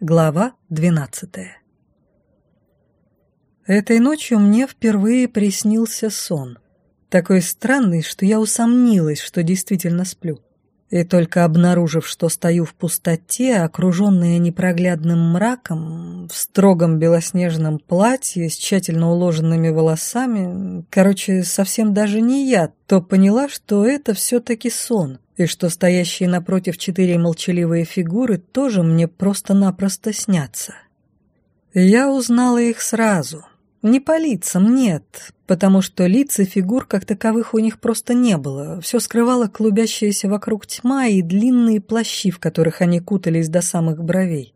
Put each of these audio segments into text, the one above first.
Глава двенадцатая Этой ночью мне впервые приснился сон. Такой странный, что я усомнилась, что действительно сплю. И только обнаружив, что стою в пустоте, окруженная непроглядным мраком, в строгом белоснежном платье с тщательно уложенными волосами, короче, совсем даже не я, то поняла, что это все-таки сон, и что стоящие напротив четыре молчаливые фигуры тоже мне просто-напросто снятся. Я узнала их сразу — не по лицам, нет, потому что лиц и фигур как таковых у них просто не было. Все скрывало клубящаяся вокруг тьма и длинные плащи, в которых они кутались до самых бровей.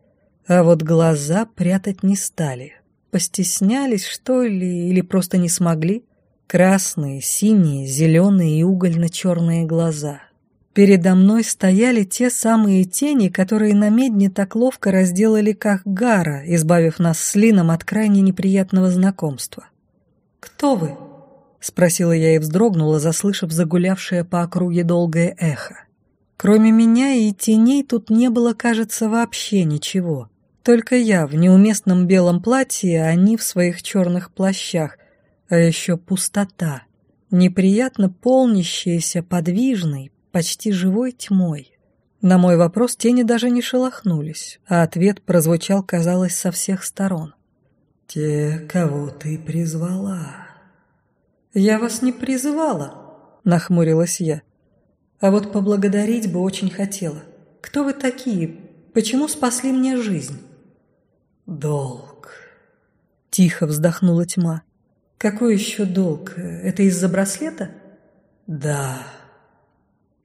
А вот глаза прятать не стали. Постеснялись, что ли, или просто не смогли? Красные, синие, зеленые и угольно-черные глаза — Передо мной стояли те самые тени, которые на медне так ловко разделали как гара, избавив нас с Лином от крайне неприятного знакомства. «Кто вы?» — спросила я и вздрогнула, заслышав загулявшее по округе долгое эхо. Кроме меня и теней тут не было, кажется, вообще ничего. Только я в неуместном белом платье, а они в своих черных плащах, а еще пустота, неприятно полнящаяся подвижной, почти живой тьмой. На мой вопрос тени даже не шелохнулись, а ответ прозвучал, казалось, со всех сторон. «Те, кого ты призвала». «Я вас не призывала», — нахмурилась я. «А вот поблагодарить бы очень хотела. Кто вы такие? Почему спасли мне жизнь?» «Долг», — тихо вздохнула тьма. «Какой еще долг? Это из-за браслета?» «Да»,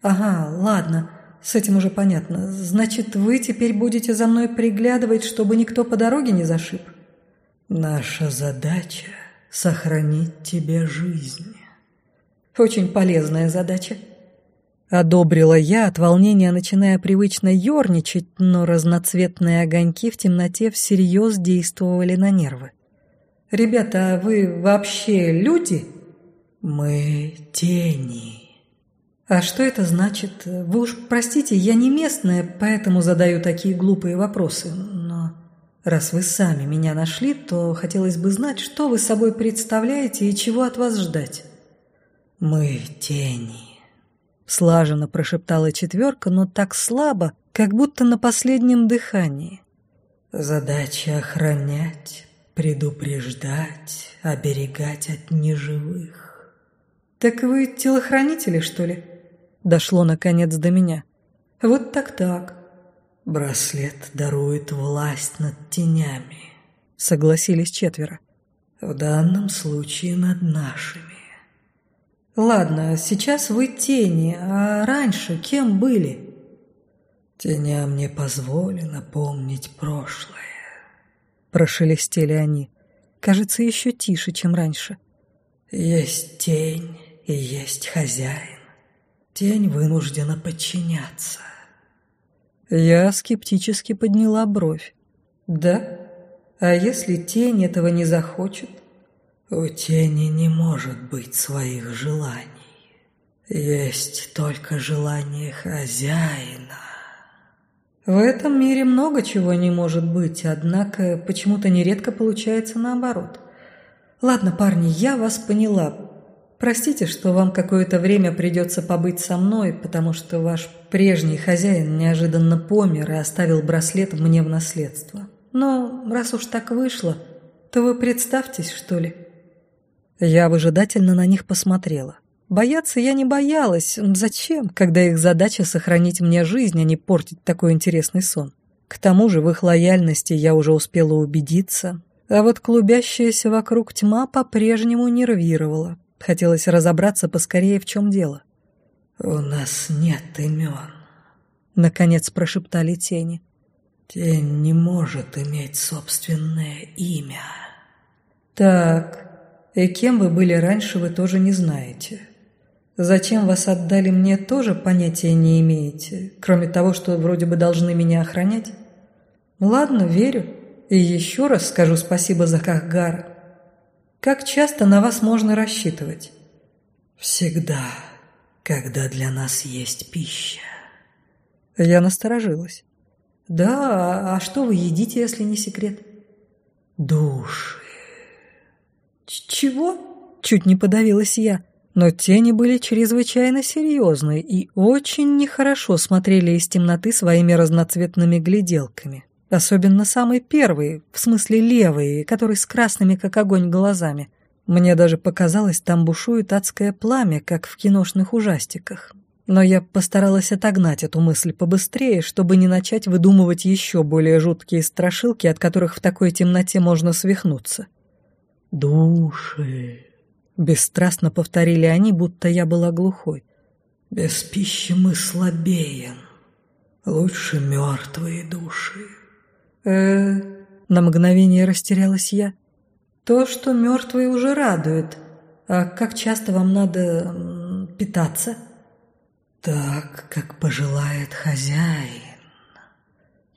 «Ага, ладно, с этим уже понятно. Значит, вы теперь будете за мной приглядывать, чтобы никто по дороге не зашиб?» «Наша задача — сохранить тебе жизнь». «Очень полезная задача». Одобрила я, от волнения начиная привычно ерничать, но разноцветные огоньки в темноте всерьез действовали на нервы. «Ребята, а вы вообще люди?» «Мы тени». «А что это значит? Вы уж простите, я не местная, поэтому задаю такие глупые вопросы, но раз вы сами меня нашли, то хотелось бы знать, что вы собой представляете и чего от вас ждать». «Мы тени», — слаженно прошептала четверка, но так слабо, как будто на последнем дыхании. «Задача охранять, предупреждать, оберегать от неживых». «Так вы телохранители, что ли?» Дошло, наконец, до меня. Вот так-так. Браслет дарует власть над тенями. Согласились четверо. В данном случае над нашими. Ладно, сейчас вы тени, а раньше кем были? Теням не позволено помнить прошлое. Прошелестели они. Кажется, еще тише, чем раньше. Есть тень и есть хозяин. Тень вынуждена подчиняться. Я скептически подняла бровь. Да? А если тень этого не захочет? У тени не может быть своих желаний. Есть только желание хозяина. В этом мире много чего не может быть, однако почему-то нередко получается наоборот. Ладно, парни, я вас поняла. Простите, что вам какое-то время придется побыть со мной, потому что ваш прежний хозяин неожиданно помер и оставил браслет мне в наследство. Но раз уж так вышло, то вы представьтесь, что ли?» Я выжидательно на них посмотрела. Бояться я не боялась. Зачем, когда их задача сохранить мне жизнь, а не портить такой интересный сон? К тому же в их лояльности я уже успела убедиться, а вот клубящаяся вокруг тьма по-прежнему нервировала. Хотелось разобраться поскорее, в чем дело. «У нас нет имен», — наконец прошептали тени. «Тень не может иметь собственное имя». «Так, и кем вы были раньше, вы тоже не знаете. Зачем вас отдали мне, тоже понятия не имеете, кроме того, что вроде бы должны меня охранять? Ладно, верю, и еще раз скажу спасибо за Кахгара. Как часто на вас можно рассчитывать? Всегда, когда для нас есть пища. Я насторожилась. «Да, а что вы едите, если не секрет?» «Души». «Чего?» – чуть не подавилась я. Но тени были чрезвычайно серьезны и очень нехорошо смотрели из темноты своими разноцветными гляделками. Особенно самый первый, в смысле левый, который с красными, как огонь, глазами. Мне даже показалось, там бушует адское пламя, как в киношных ужастиках. Но я постаралась отогнать эту мысль побыстрее, чтобы не начать выдумывать еще более жуткие страшилки, от которых в такой темноте можно свихнуться. «Души!» — бесстрастно повторили они, будто я была глухой. «Без пищи мы слабеем. Лучше мертвые души». Э На мгновение растерялась я. «То, что мертвые уже радует. А как часто вам надо питаться?» «Так, как пожелает хозяин».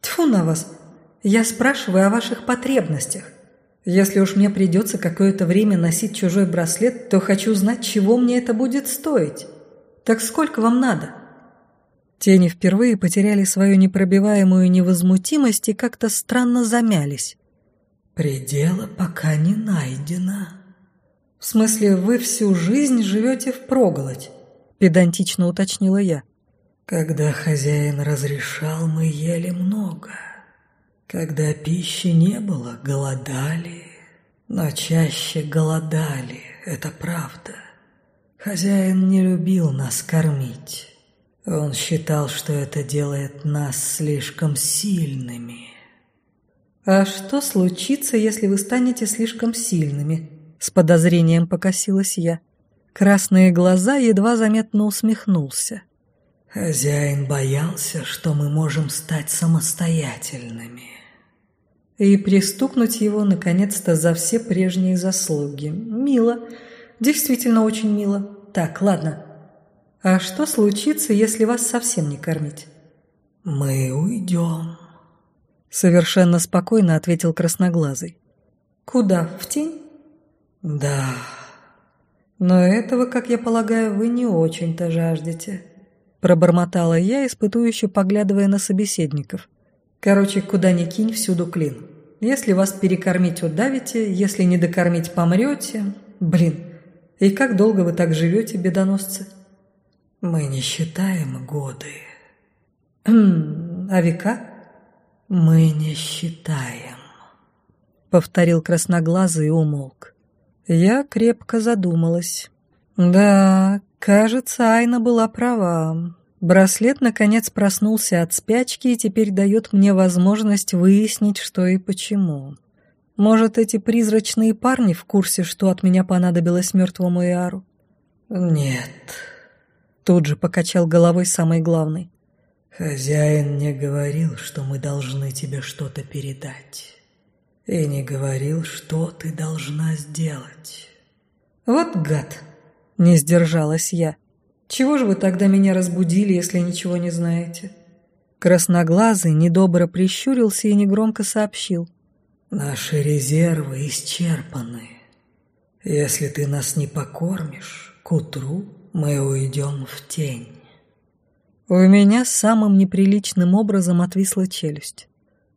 Тьфу на вас! Я спрашиваю о ваших потребностях. Если уж мне придется какое-то время носить чужой браслет, то хочу знать, чего мне это будет стоить. Так сколько вам надо?» Тени впервые потеряли свою непробиваемую невозмутимость и как-то странно замялись. «Предела пока не найдено». «В смысле, вы всю жизнь живете впроголодь?» – педантично уточнила я. «Когда хозяин разрешал, мы ели много». Когда пищи не было, голодали, но чаще голодали, это правда. Хозяин не любил нас кормить. Он считал, что это делает нас слишком сильными. «А что случится, если вы станете слишком сильными?» С подозрением покосилась я. Красные глаза едва заметно усмехнулся. Хозяин боялся, что мы можем стать самостоятельными и пристукнуть его, наконец-то, за все прежние заслуги. Мило. Действительно очень мило. Так, ладно. А что случится, если вас совсем не кормить? Мы уйдем. Совершенно спокойно ответил красноглазый. Куда? В тень? Да. Но этого, как я полагаю, вы не очень-то жаждете. Пробормотала я, испытующе поглядывая на собеседников. Короче, куда ни кинь, всюду клин. Если вас перекормить удавите, если не докормить помрете. Блин, и как долго вы так живете, бедоносцы? Мы не считаем годы. а века? Мы не считаем. Повторил красноглазый и умолк. Я крепко задумалась. Да, кажется, Айна была права. Браслет, наконец, проснулся от спячки и теперь дает мне возможность выяснить, что и почему. Может, эти призрачные парни в курсе, что от меня понадобилось мертвому Иару? Нет. Тут же покачал головой самый главный. Хозяин не говорил, что мы должны тебе что-то передать. И не говорил, что ты должна сделать. Вот гад! Не сдержалась я. Чего же вы тогда меня разбудили, если ничего не знаете?» Красноглазый недобро прищурился и негромко сообщил. «Наши резервы исчерпаны. Если ты нас не покормишь, к утру мы уйдем в тень». У меня самым неприличным образом отвисла челюсть.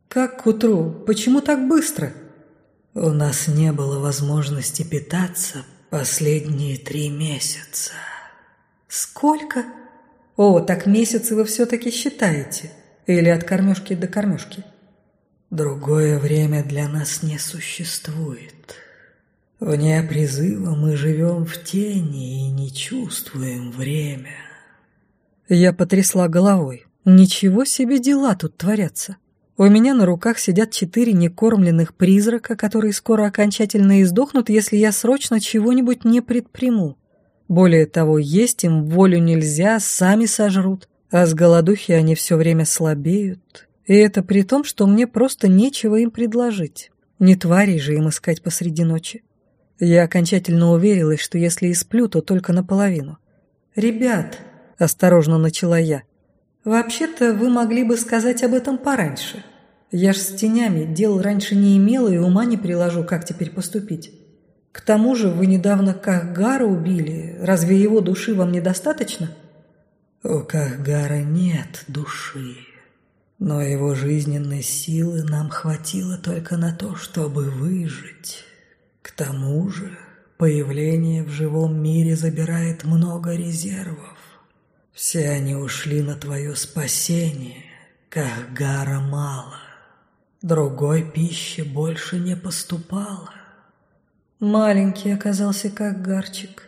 «Как к утру? Почему так быстро?» «У нас не было возможности питаться последние три месяца». «Сколько?» «О, так месяцы вы все-таки считаете? Или от кормежки до кормежки?» «Другое время для нас не существует. Вне призыва мы живем в тени и не чувствуем время». Я потрясла головой. «Ничего себе дела тут творятся!» У меня на руках сидят четыре некормленных призрака, которые скоро окончательно издохнут, если я срочно чего-нибудь не предприму. Более того, есть им волю нельзя, сами сожрут, а с голодухи они все время слабеют. И это при том, что мне просто нечего им предложить. Не тварей же им искать посреди ночи. Я окончательно уверилась, что если и сплю, то только наполовину. «Ребят», — осторожно начала я, — «вообще-то вы могли бы сказать об этом пораньше. Я ж с тенями дел раньше не имела и ума не приложу, как теперь поступить». К тому же вы недавно Кахгара убили. Разве его души вам недостаточно? У Кахгара нет души. но его жизненной силы нам хватило только на то, чтобы выжить. К тому же появление в живом мире забирает много резервов. Все они ушли на твое спасение, как гара мало. Другой пищи больше не поступало. Маленький оказался как гарчик.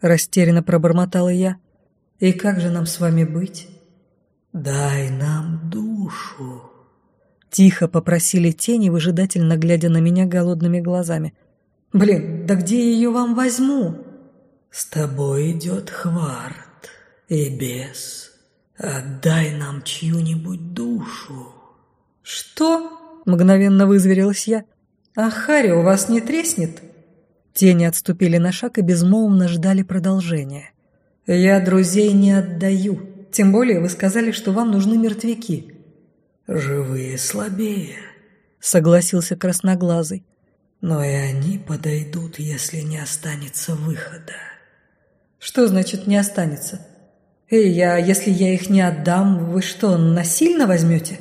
Растерянно пробормотала я. И как же нам с вами быть? Дай нам душу. Тихо попросили тени, выжидательно глядя на меня голодными глазами. Блин, да где я ее вам возьму? С тобой идет Хварт и бес. Отдай нам чью-нибудь душу. Что? Мгновенно вызверилась я. А Харри у вас не треснет? Тени отступили на шаг и безмолвно ждали продолжения. «Я друзей не отдаю. Тем более вы сказали, что вам нужны мертвяки». «Живые слабее», — согласился Красноглазый. «Но и они подойдут, если не останется выхода». «Что значит «не останется»?» «Эй, я, если я их не отдам, вы что, насильно возьмете?»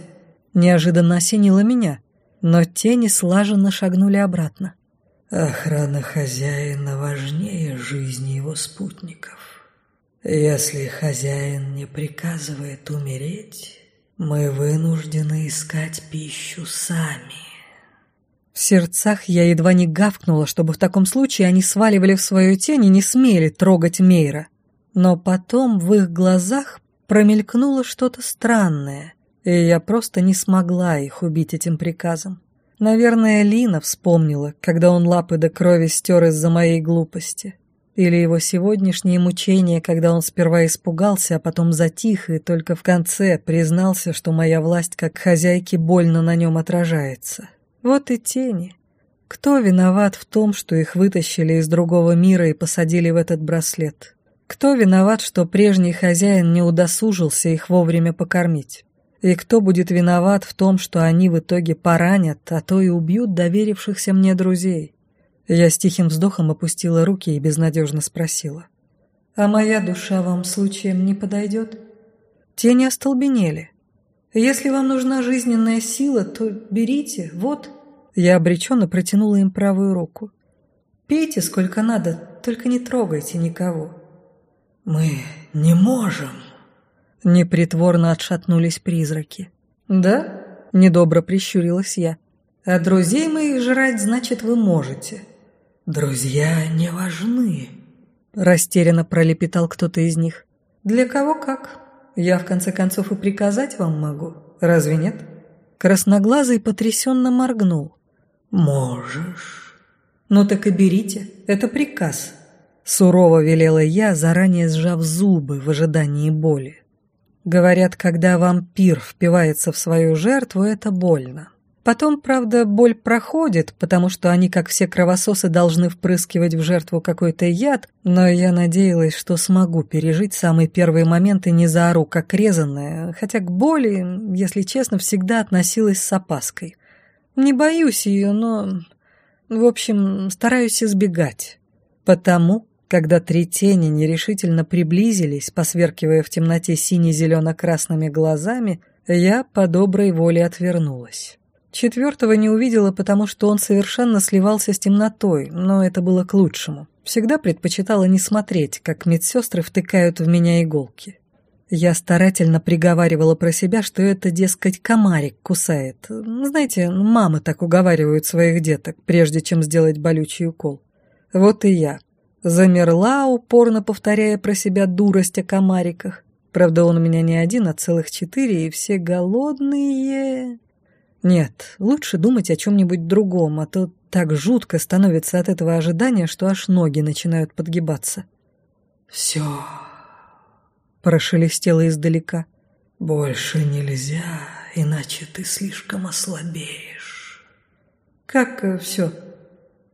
Неожиданно осенило меня, но тени слаженно шагнули обратно. Охрана хозяина важнее жизни его спутников. Если хозяин не приказывает умереть, мы вынуждены искать пищу сами. В сердцах я едва не гавкнула, чтобы в таком случае они сваливали в свою тень и не смели трогать Мейра. Но потом в их глазах промелькнуло что-то странное, и я просто не смогла их убить этим приказом. Наверное, Лина вспомнила, когда он лапы до крови стер из-за моей глупости. Или его сегодняшние мучения, когда он сперва испугался, а потом затих и только в конце признался, что моя власть как хозяйки больно на нем отражается. Вот и тени. Кто виноват в том, что их вытащили из другого мира и посадили в этот браслет? Кто виноват, что прежний хозяин не удосужился их вовремя покормить? И кто будет виноват в том, что они в итоге поранят, а то и убьют доверившихся мне друзей? Я с тихим вздохом опустила руки и безнадежно спросила. «А моя душа вам случаем не подойдет?» Те не остолбенели. «Если вам нужна жизненная сила, то берите, вот». Я обреченно протянула им правую руку. «Пейте сколько надо, только не трогайте никого». «Мы не можем», Непритворно отшатнулись призраки. «Да?» – недобро прищурилась я. «А друзей моих жрать, значит, вы можете». «Друзья не важны», – растерянно пролепетал кто-то из них. «Для кого как. Я, в конце концов, и приказать вам могу. Разве нет?» Красноглазый потрясенно моргнул. «Можешь». «Ну так и берите. Это приказ», – сурово велела я, заранее сжав зубы в ожидании боли. Говорят, когда вампир впивается в свою жертву, это больно. Потом, правда, боль проходит, потому что они, как все кровососы, должны впрыскивать в жертву какой-то яд, но я надеялась, что смогу пережить самый первый момент и не заору, как резанная, хотя к боли, если честно, всегда относилась с опаской. Не боюсь ее, но... В общем, стараюсь избегать. Потому когда три тени нерешительно приблизились, посверкивая в темноте сине-зелено-красными глазами, я по доброй воле отвернулась. Четвертого не увидела, потому что он совершенно сливался с темнотой, но это было к лучшему. Всегда предпочитала не смотреть, как медсестры втыкают в меня иголки. Я старательно приговаривала про себя, что это, дескать, комарик кусает. Знаете, мамы так уговаривают своих деток, прежде чем сделать болючий укол. Вот и я, Замерла, упорно повторяя про себя дурость о комариках. Правда, он у меня не один, а целых четыре, и все голодные. Нет, лучше думать о чем-нибудь другом, а то так жутко становится от этого ожидания, что аж ноги начинают подгибаться. «Все», — прошелестело издалека. «Больше нельзя, иначе ты слишком ослабеешь». «Как э, все?»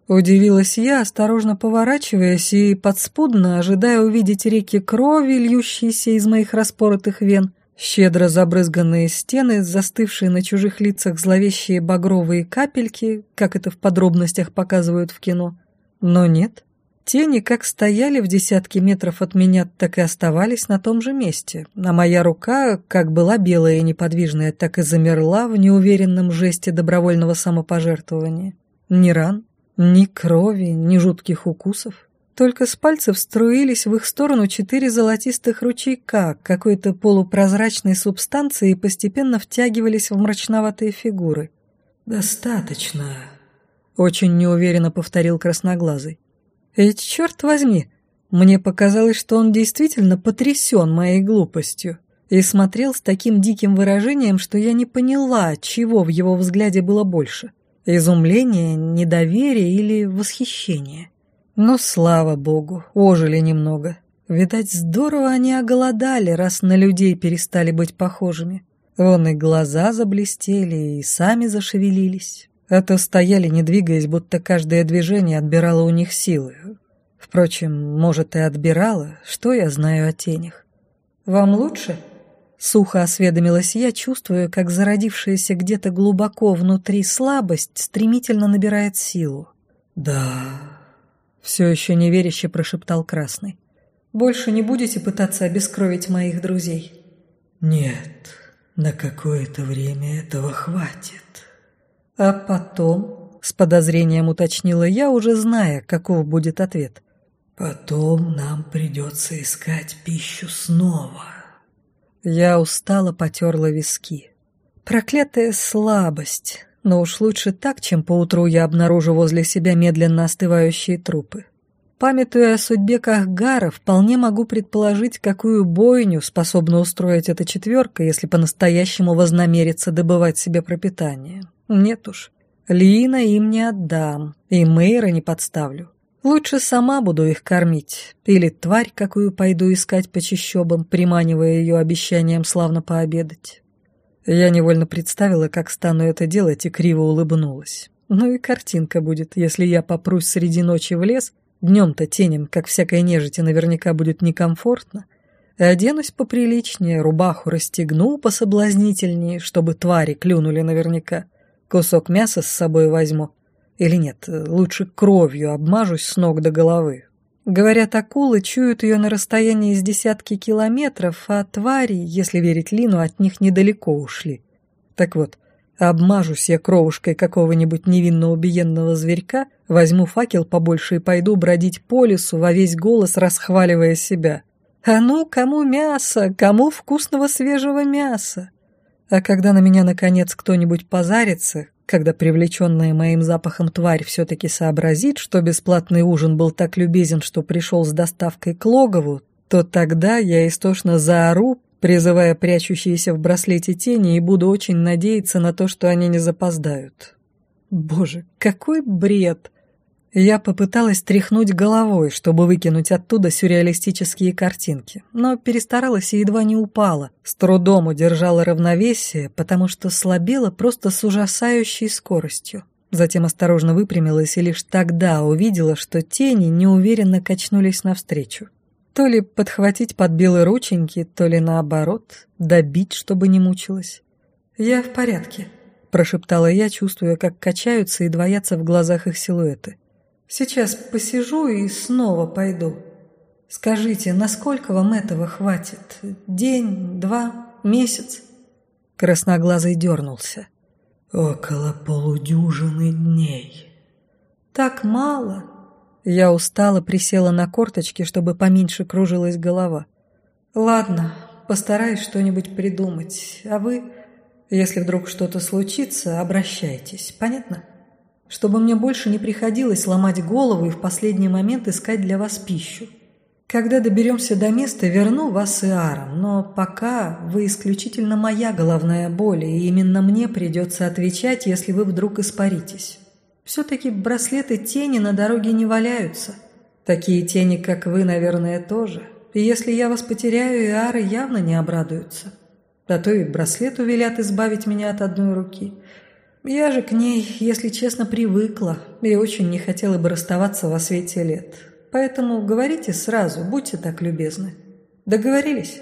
Удивилась я, осторожно поворачиваясь и подспудно ожидая увидеть реки крови, льющиеся из моих распоротых вен, щедро забрызганные стены, застывшие на чужих лицах зловещие багровые капельки, как это в подробностях показывают в кино. Но нет. Тени как стояли в десятке метров от меня, так и оставались на том же месте, а моя рука, как была белая и неподвижная, так и замерла в неуверенном жесте добровольного самопожертвования. Ни ран, ни крови, ни жутких укусов. Только с пальцев струились в их сторону четыре золотистых ручейка какой-то полупрозрачной субстанции и постепенно втягивались в мрачноватые фигуры. «Достаточно», — очень неуверенно повторил красноглазый. Ведь, черт возьми, мне показалось, что он действительно потрясен моей глупостью и смотрел с таким диким выражением, что я не поняла, чего в его взгляде было больше – изумление, недоверие или восхищение. Но, слава богу, ожили немного. Видать, здорово они оголодали, раз на людей перестали быть похожими. Вон и глаза заблестели, и сами зашевелились а то стояли, не двигаясь, будто каждое движение отбирало у них силы. Впрочем, может, и отбирало, что я знаю о тенях. «Вам лучше?» Сухо осведомилась я, чувствуя, как зародившаяся где-то глубоко внутри слабость стремительно набирает силу. «Да...» — все еще неверяще прошептал Красный. «Больше не будете пытаться обескровить моих друзей?» «Нет, на какое-то время этого хватит». «А потом?» — с подозрением уточнила я, уже зная, каков будет ответ. «Потом нам придется искать пищу снова». Я устало потерла виски. Проклятая слабость. Но уж лучше так, чем поутру я обнаружу возле себя медленно остывающие трупы. Памятуя о судьбе Кахгара, вполне могу предположить, какую бойню способна устроить эта четверка, если по-настоящему вознамерится добывать себе пропитание. Нет уж, Лина им не отдам, и Мэйра не подставлю. Лучше сама буду их кормить, или тварь какую пойду искать по чащобам, приманивая ее обещанием славно пообедать. Я невольно представила, как стану это делать, и криво улыбнулась. Ну и картинка будет, если я попрусь среди ночи в лес, днем-то тенем, как всякой нежити, наверняка будет некомфортно, оденусь поприличнее, рубаху расстегну пособлазнительнее, чтобы твари клюнули наверняка — Кусок мяса с собой возьму. Или нет, лучше кровью обмажусь с ног до головы. Говорят, акулы чуют ее на расстоянии из десятки километров, а твари, если верить Лину, от них недалеко ушли. Так вот, обмажусь я кровушкой какого-нибудь невинно убиенного зверька, возьму факел побольше и пойду бродить по лесу во весь голос, расхваливая себя. А ну, кому мясо, кому вкусного свежего мяса? А когда на меня, наконец, кто-нибудь позарится, когда привлеченная моим запахом тварь все-таки сообразит, что бесплатный ужин был так любезен, что пришел с доставкой к логову, то тогда я истошно заору, призывая прячущиеся в браслете тени, и буду очень надеяться на то, что они не запоздают. Боже, какой бред! Я попыталась тряхнуть головой, чтобы выкинуть оттуда сюрреалистические картинки, но перестаралась и едва не упала, с трудом удержала равновесие, потому что слабела просто с ужасающей скоростью. Затем осторожно выпрямилась и лишь тогда увидела, что тени неуверенно качнулись навстречу. То ли подхватить под белые рученьки, то ли наоборот, добить, чтобы не мучилась. «Я в порядке», – прошептала я, чувствуя, как качаются и двоятся в глазах их силуэты. Сейчас посижу и снова пойду. Скажите, насколько вам этого хватит? День, два, месяц?» Красноглазый дернулся. «Около полудюжины дней». «Так мало?» Я устало присела на корточки, чтобы поменьше кружилась голова. «Ладно, постараюсь что-нибудь придумать. А вы, если вдруг что-то случится, обращайтесь. Понятно?» Чтобы мне больше не приходилось ломать голову и в последний момент искать для вас пищу. Когда доберемся до места, верну вас и Арам, но пока вы исключительно моя головная боль, и именно мне придется отвечать, если вы вдруг испаритесь. Все-таки браслеты тени на дороге не валяются. Такие тени, как вы, наверное, тоже. И если я вас потеряю, и Ары явно не обрадуются. Да то и браслету велят избавить меня от одной руки – я же к ней, если честно, привыкла и очень не хотела бы расставаться во свете лет. Поэтому говорите сразу, будьте так любезны. Договорились?»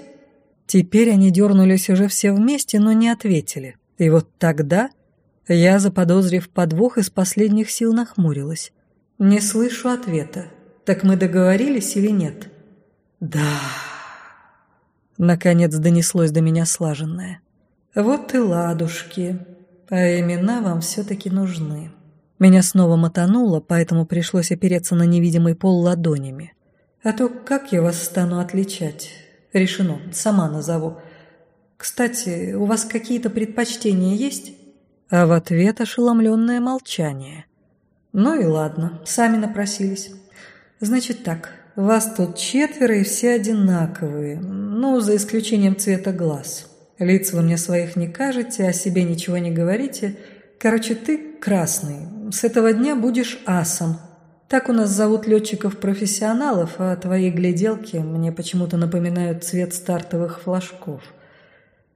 Теперь они дернулись уже все вместе, но не ответили. И вот тогда я, заподозрив подвох, из последних сил нахмурилась. «Не слышу ответа. Так мы договорились или нет?» «Да...» Наконец донеслось до меня слаженное. «Вот и ладушки, а имена вам все-таки нужны». Меня снова мотануло, поэтому пришлось опереться на невидимый пол ладонями. «А то как я вас стану отличать?» «Решено, сама назову. Кстати, у вас какие-то предпочтения есть?» А в ответ ошеломленное молчание. «Ну и ладно, сами напросились. Значит так, вас тут четверо и все одинаковые, ну, за исключением цвета глаз. Лиц вы мне своих не кажете, о себе ничего не говорите. Короче, ты красный. С этого дня будешь асом. Так у нас зовут летчиков-профессионалов, а твои гляделки мне почему-то напоминают цвет стартовых флажков.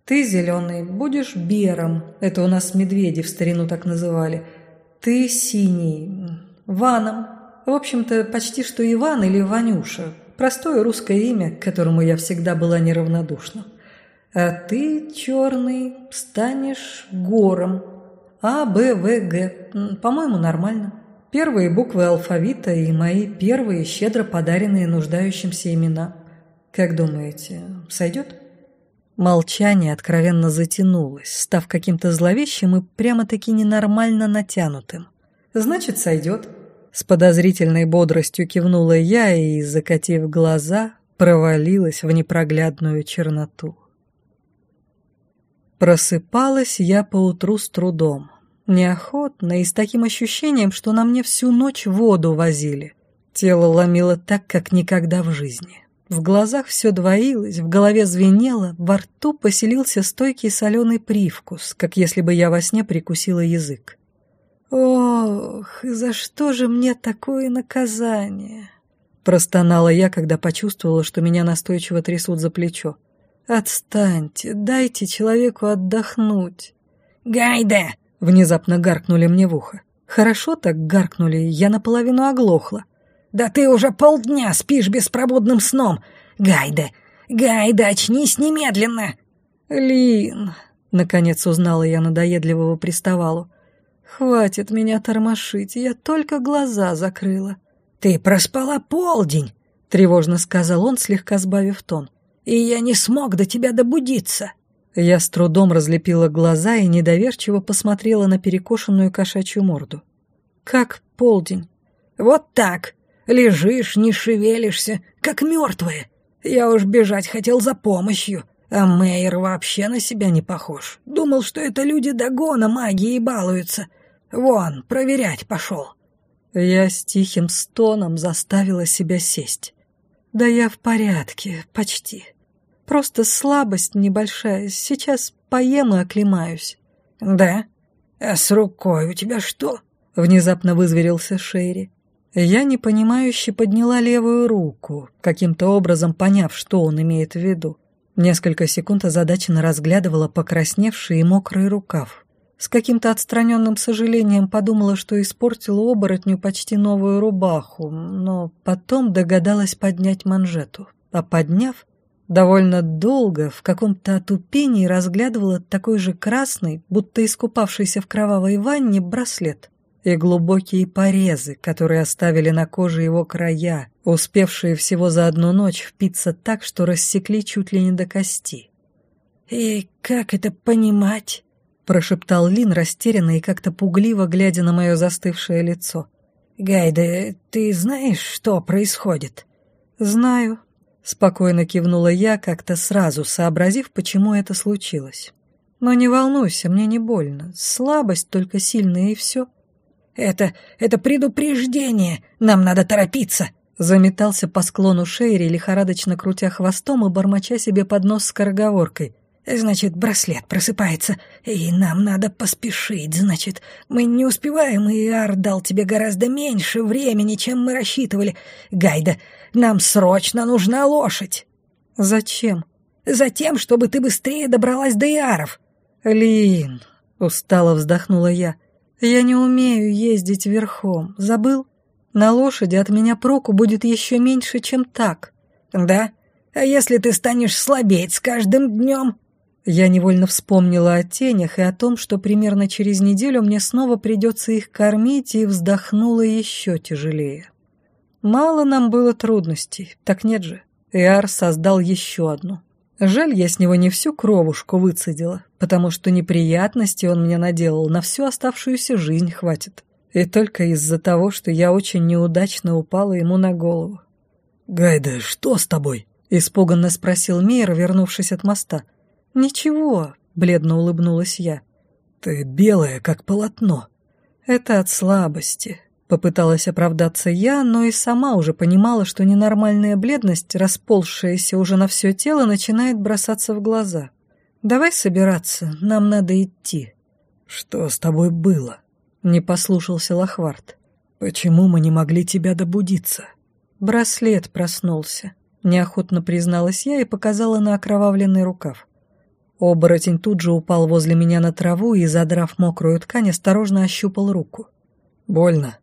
Ты зеленый, будешь бером. Это у нас медведи в старину так называли. Ты синий, ваном. В общем-то, почти что Иван или Ванюша. Простое русское имя, к которому я всегда была неравнодушна. А ты, черный, станешь гором. А, Б, В, Г. По-моему, нормально. Первые буквы алфавита и мои первые щедро подаренные нуждающимся имена. Как думаете, сойдет? Молчание откровенно затянулось, став каким-то зловещим и прямо-таки ненормально натянутым. «Значит, сойдет», с подозрительной бодростью кивнула я и, закатив глаза, провалилась в непроглядную черноту. Просыпалась я поутру с трудом, неохотно и с таким ощущением, что на мне всю ночь воду возили. Тело ломило так, как никогда в жизни. В глазах все двоилось, в голове звенело, во рту поселился стойкий соленый привкус, как если бы я во сне прикусила язык. «Ох, за что же мне такое наказание?» Простонала я, когда почувствовала, что меня настойчиво трясут за плечо. «Отстаньте, дайте человеку отдохнуть». «Гайда!» — внезапно гаркнули мне в ухо. Хорошо так гаркнули, я наполовину оглохла. «Да ты уже полдня спишь беспробудным сном! Гайда! Гайда, очнись немедленно!» «Лин!» — наконец узнала я надоедливого приставалу. «Хватит меня тормошить, я только глаза закрыла». «Ты проспала полдень», — тревожно сказал он, слегка сбавив тон. «И я не смог до тебя добудиться». Я с трудом разлепила глаза и недоверчиво посмотрела на перекошенную кошачью морду. «Как полдень?» «Вот так. Лежишь, не шевелишься, как мертвая. Я уж бежать хотел за помощью, а Мейер вообще на себя не похож. Думал, что это люди догона магией балуются. Вон, проверять пошел. Я с тихим стоном заставила себя сесть. Да я в порядке, почти. Просто слабость небольшая. Сейчас поем и оклемаюсь. Да? А с рукой у тебя что? Внезапно вызверился Шерри. Я непонимающе подняла левую руку, каким-то образом поняв, что он имеет в виду. Несколько секунд озадаченно разглядывала покрасневший и мокрый рукав. С каким-то отстраненным сожалением подумала, что испортила оборотню почти новую рубаху, но потом догадалась поднять манжету. А подняв, довольно долго в каком-то отупении разглядывала такой же красный, будто искупавшийся в кровавой ванне, браслет и глубокие порезы, которые оставили на коже его края, успевшие всего за одну ночь впиться так, что рассекли чуть ли не до кости. «И как это понимать?» — прошептал Лин растерянно и как-то пугливо, глядя на мое застывшее лицо. «Гайда, ты знаешь, что происходит?» «Знаю», — спокойно кивнула я, как-то сразу сообразив, почему это случилось. «Но не волнуйся, мне не больно. Слабость только сильная, и все». «Это... это предупреждение! Нам надо торопиться!» Заметался по склону Шейри, лихорадочно крутя хвостом и бормоча себе под нос скороговоркой. Значит, браслет просыпается, и нам надо поспешить. Значит, мы не успеваем, и Ар дал тебе гораздо меньше времени, чем мы рассчитывали. Гайда, нам срочно нужна лошадь. Зачем? Затем, чтобы ты быстрее добралась до Иаров. Лин, устало вздохнула я. Я не умею ездить верхом. Забыл? На лошади от меня проку будет еще меньше, чем так. Да? А если ты станешь слабеть с каждым днем? Я невольно вспомнила о тенях и о том, что примерно через неделю мне снова придется их кормить, и вздохнула еще тяжелее. Мало нам было трудностей, так нет же. Иар создал еще одну. Жаль, я с него не всю кровушку выцедила, потому что неприятностей он мне наделал на всю оставшуюся жизнь хватит. И только из-за того, что я очень неудачно упала ему на голову. «Гайда, что с тобой?» — испуганно спросил Мейер, вернувшись от моста. «Ничего», — бледно улыбнулась я. «Ты белая, как полотно». «Это от слабости», — попыталась оправдаться я, но и сама уже понимала, что ненормальная бледность, расползшаяся уже на все тело, начинает бросаться в глаза. «Давай собираться, нам надо идти». «Что с тобой было?» — не послушался Лохвард. «Почему мы не могли тебя добудиться?» «Браслет проснулся», — неохотно призналась я и показала на окровавленный рукав. Оборотень тут же упал возле меня на траву и, задрав мокрую ткань, осторожно ощупал руку. «Больно?»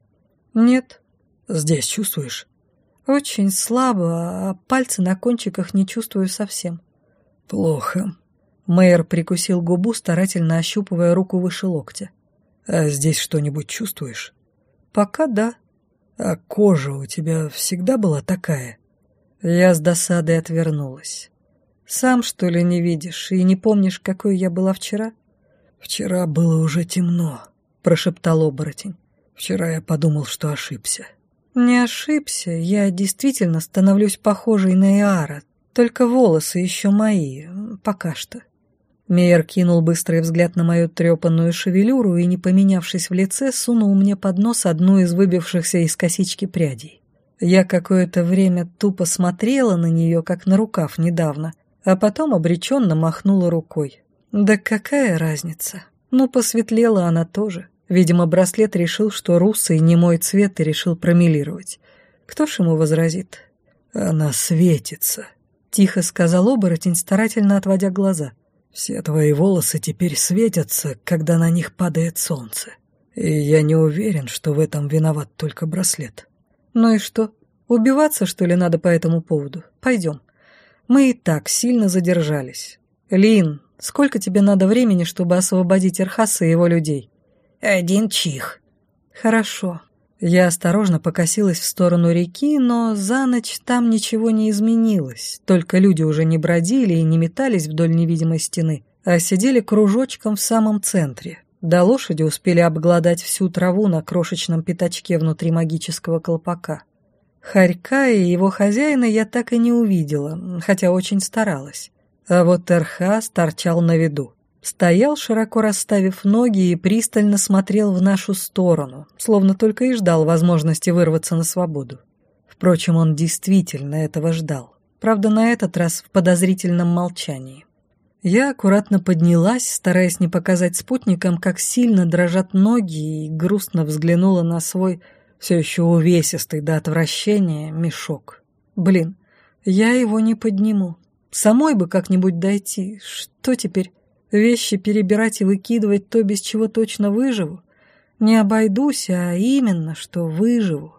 «Нет». «Здесь чувствуешь?» «Очень слабо, а пальцы на кончиках не чувствую совсем». «Плохо». Мэйр прикусил губу, старательно ощупывая руку выше локтя. «А здесь что-нибудь чувствуешь?» «Пока да». «А кожа у тебя всегда была такая?» Я с досадой отвернулась. Сам, что ли, не видишь и не помнишь, какой я была вчера?» «Вчера было уже темно», — прошептал оборотень. «Вчера я подумал, что ошибся». «Не ошибся. Я действительно становлюсь похожей на Иара, только волосы еще мои, пока что». Мейер кинул быстрый взгляд на мою трепанную шевелюру и, не поменявшись в лице, сунул мне под нос одну из выбившихся из косички прядей. Я какое-то время тупо смотрела на нее, как на рукав недавно, а потом обреченно махнула рукой. Да какая разница? Ну, посветлела она тоже. Видимо, браслет решил, что русый не мой цвет и решил промелировать. Кто ж ему возразит? «Она светится», — тихо сказал оборотень, старательно отводя глаза. «Все твои волосы теперь светятся, когда на них падает солнце. И я не уверен, что в этом виноват только браслет». «Ну и что? Убиваться, что ли, надо по этому поводу? Пойдем». Мы и так сильно задержались. Лин, сколько тебе надо времени, чтобы освободить Ирхаса и его людей? Один чих. Хорошо. Я осторожно покосилась в сторону реки, но за ночь там ничего не изменилось. Только люди уже не бродили и не метались вдоль невидимой стены, а сидели кружочком в самом центре. До лошади успели обглодать всю траву на крошечном пятачке внутри магического колпака. Харька и его хозяина я так и не увидела, хотя очень старалась. А вот Эрхас торчал на виду. Стоял, широко расставив ноги, и пристально смотрел в нашу сторону, словно только и ждал возможности вырваться на свободу. Впрочем, он действительно этого ждал. Правда, на этот раз в подозрительном молчании. Я аккуратно поднялась, стараясь не показать спутникам, как сильно дрожат ноги, и грустно взглянула на свой все еще увесистый до отвращения мешок. Блин, я его не подниму. Самой бы как-нибудь дойти. Что теперь? Вещи перебирать и выкидывать то, без чего точно выживу? Не обойдусь, а именно, что выживу.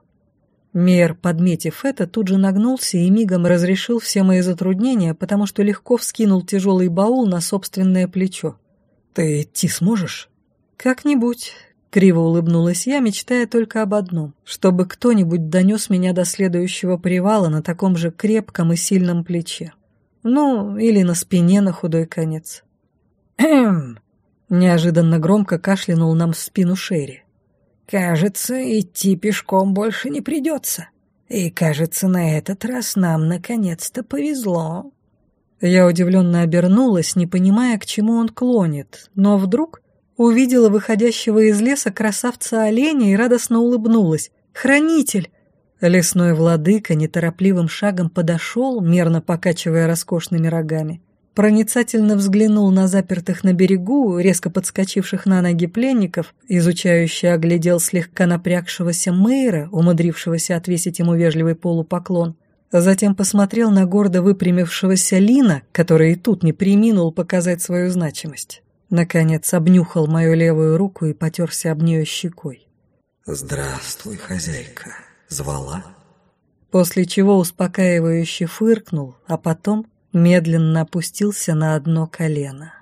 Мер, подметив это, тут же нагнулся и мигом разрешил все мои затруднения, потому что легко вскинул тяжелый баул на собственное плечо. «Ты идти сможешь?» «Как-нибудь. Криво улыбнулась я, мечтая только об одном, чтобы кто-нибудь донес меня до следующего привала на таком же крепком и сильном плече. Ну, или на спине на худой конец. «Эм!» — неожиданно громко кашлянул нам в спину Шерри. «Кажется, идти пешком больше не придется. И, кажется, на этот раз нам наконец-то повезло». Я удивленно обернулась, не понимая, к чему он клонит, но вдруг увидела выходящего из леса красавца-оленя и радостно улыбнулась. «Хранитель!» Лесной владыка неторопливым шагом подошел, мерно покачивая роскошными рогами. Проницательно взглянул на запертых на берегу, резко подскочивших на ноги пленников, изучающе оглядел слегка напрягшегося мэйра, умудрившегося отвесить ему вежливый полупоклон, затем посмотрел на гордо выпрямившегося Лина, который и тут не приминул показать свою значимость. Наконец обнюхал мою левую руку и потерся об нее щекой. «Здравствуй, хозяйка. Звала?» После чего успокаивающе фыркнул, а потом медленно опустился на одно колено.